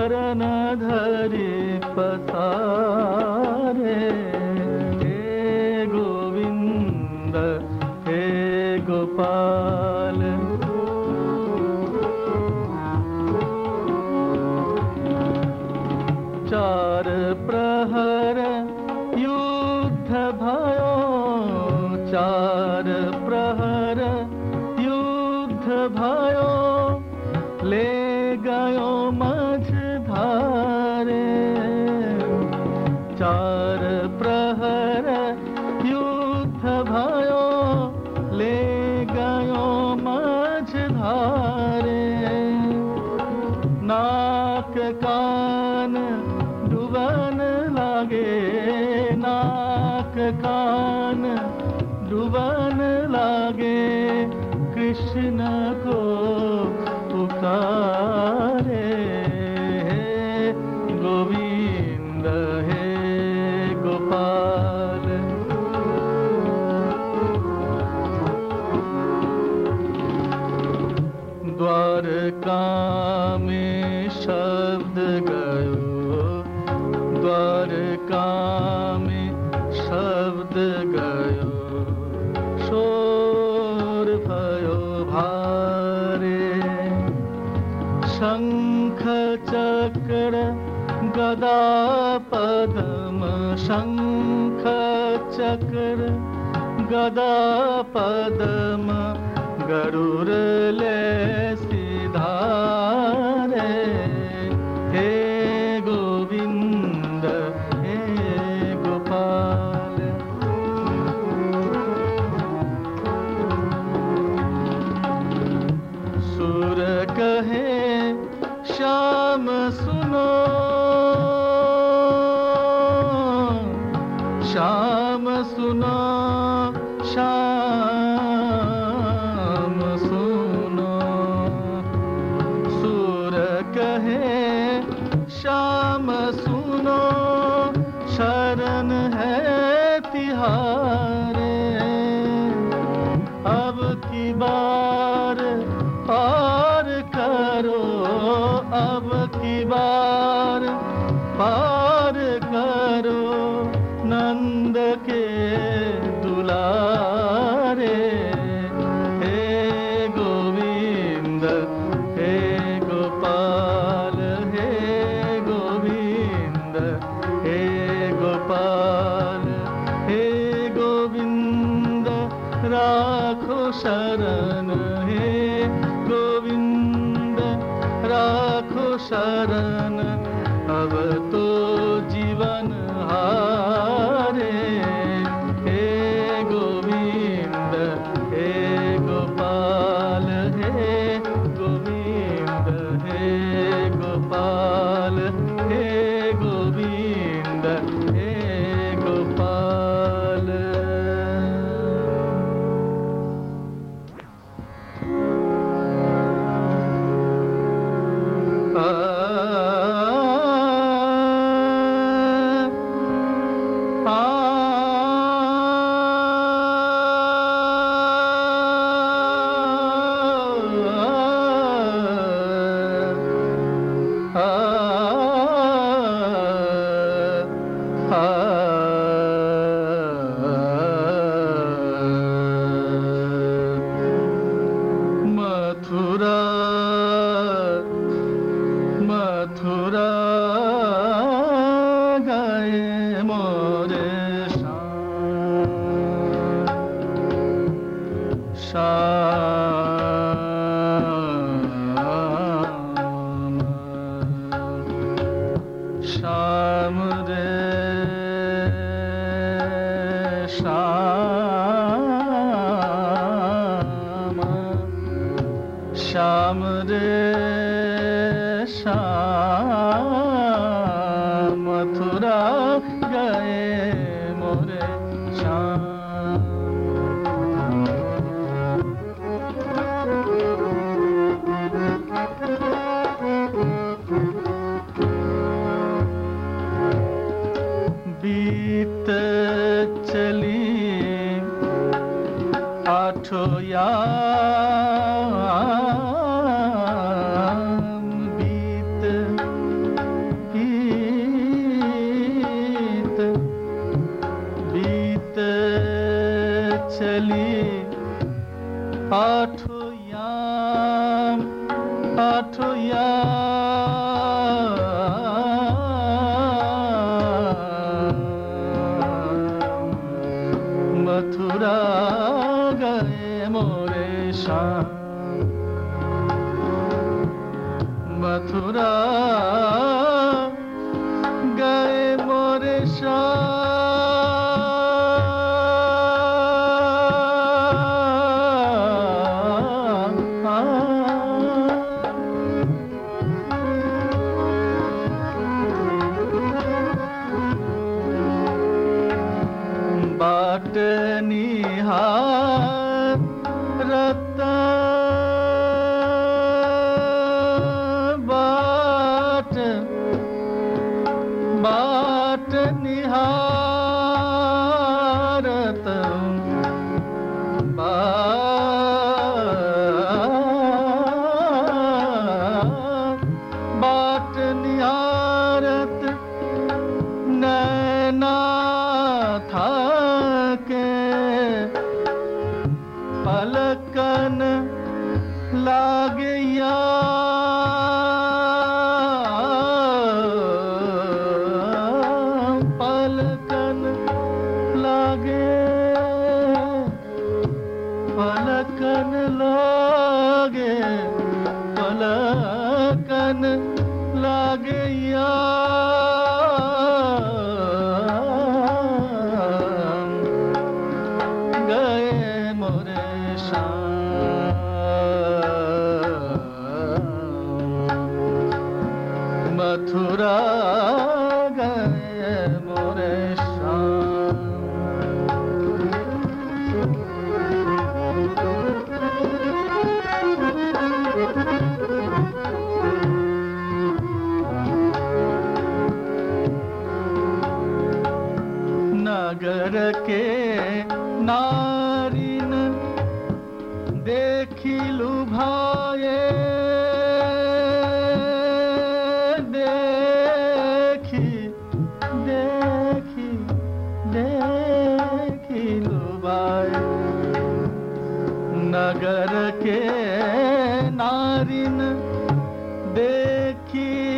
चरण धरि पसारे। नाक कान डुबन लागे नाक कान डुबन लागे कृष्ण को पुकार पदमा शङ्ख चक्र गपद गरु शा ಆ नगर के ना saber que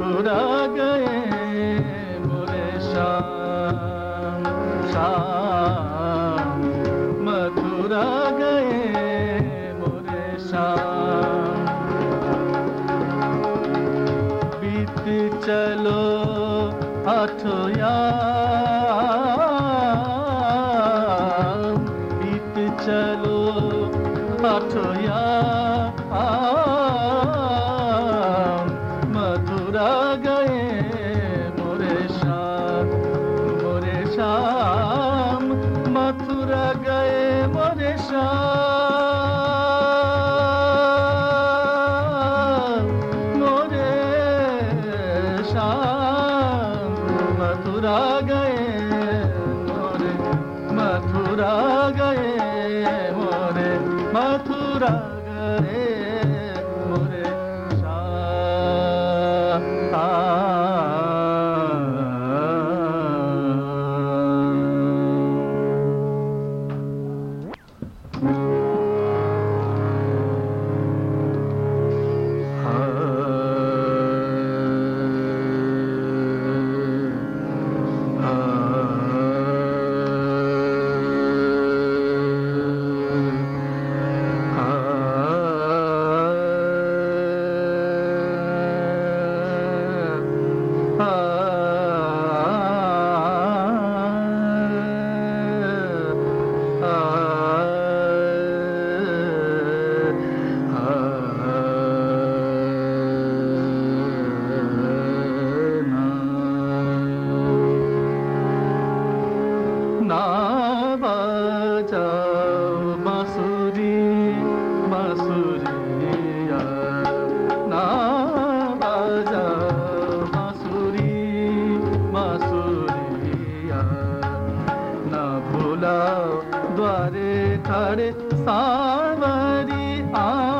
मुस्कुरा गए बुरे शाम शाम। द्वारे थर सावरी आ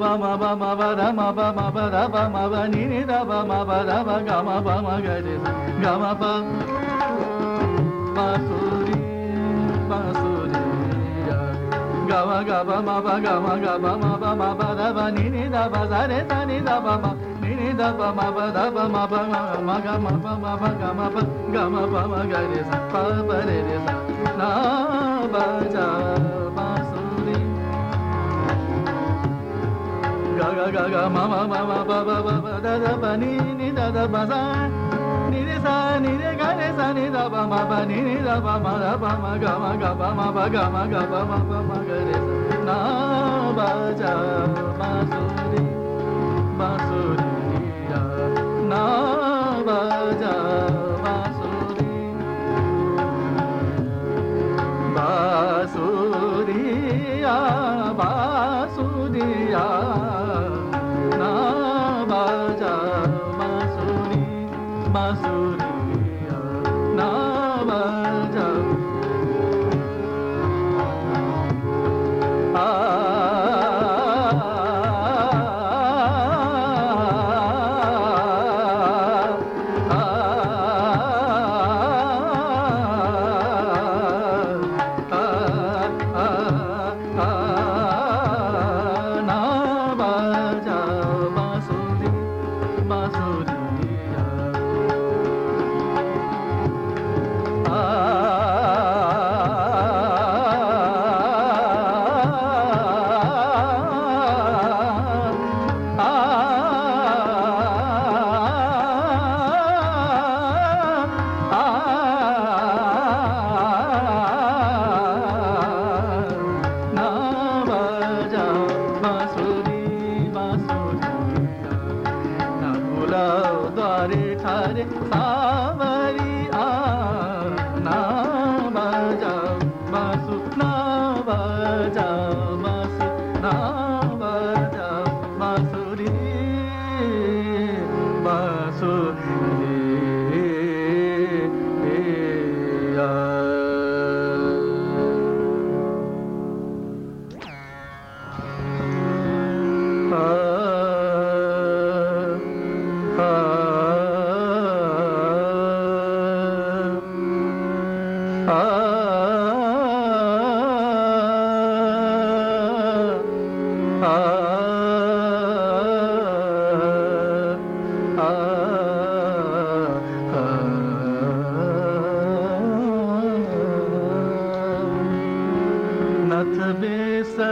ba ma ba ma ba da ma ba ma ba da ba ma ba ni ni da ba ma ba da ba ga ma ba ma ga de ga ma pa basuri basuri ga ma ga ba ma ba ga ma ga ba ma ba ma ba da ba ni ni da ba za re ta ni da ba ma ni ni da ba ma ba da ba ma ba ma ma ga ma ba ma ba ga ma ba ga ma ba ma ga re sa pa pa re re sa na ba ja ga ga ga ma ma ma ma ba ba ba ba da da ba ni ni da da ba za ni re sa ni re ga re sa ni da ba ma ba ni ni da ba ma da ba ma ga ma ga ba ma ba ga ma ga ba ma ba ma ga re sa na ba ja ba su ri ba su ri ya na ba ja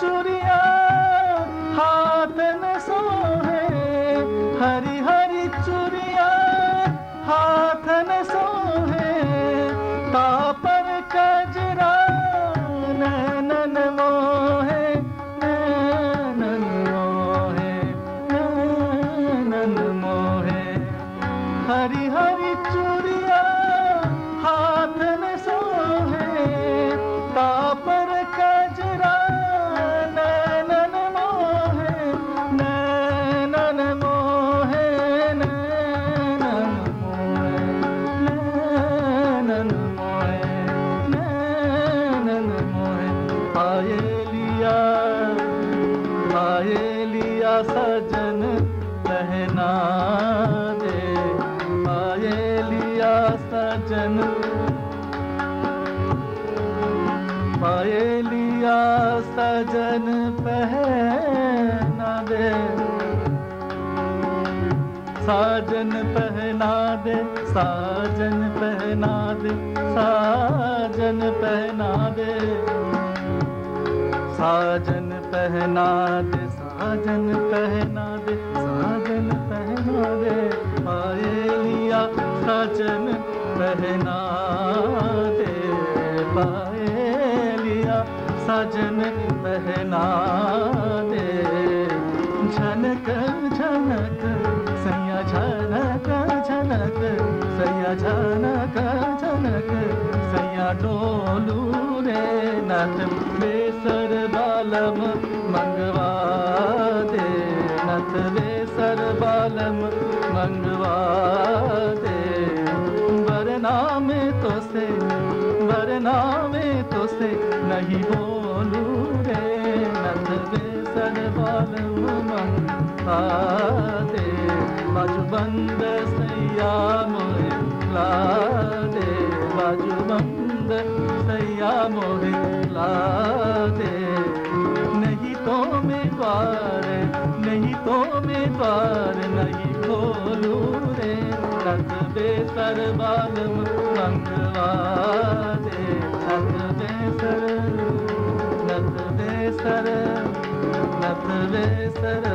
Sorry. पहना दे साजन पहना दे साजन पहना दे पाए लिया साजन पहना दे पाए लिया साजन पहना दे झनक झनक, सैया झनक झनक, सैया झनक झनक, सैया डोलू रे, नाथ से नहीं बोलू रे नाथ बेसर बालम मंगवा दे बाजू बंद सैया मोहे ला दे बाजू सैया मोहे ला दे नहीं तो मैं द्वार, नहीं तो मैं द्वार नहीं खोलू रे। रत बेसर बालम मंगवा दे रत बेसर नत बेसर नत बेसर